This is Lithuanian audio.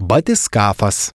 Batiskafas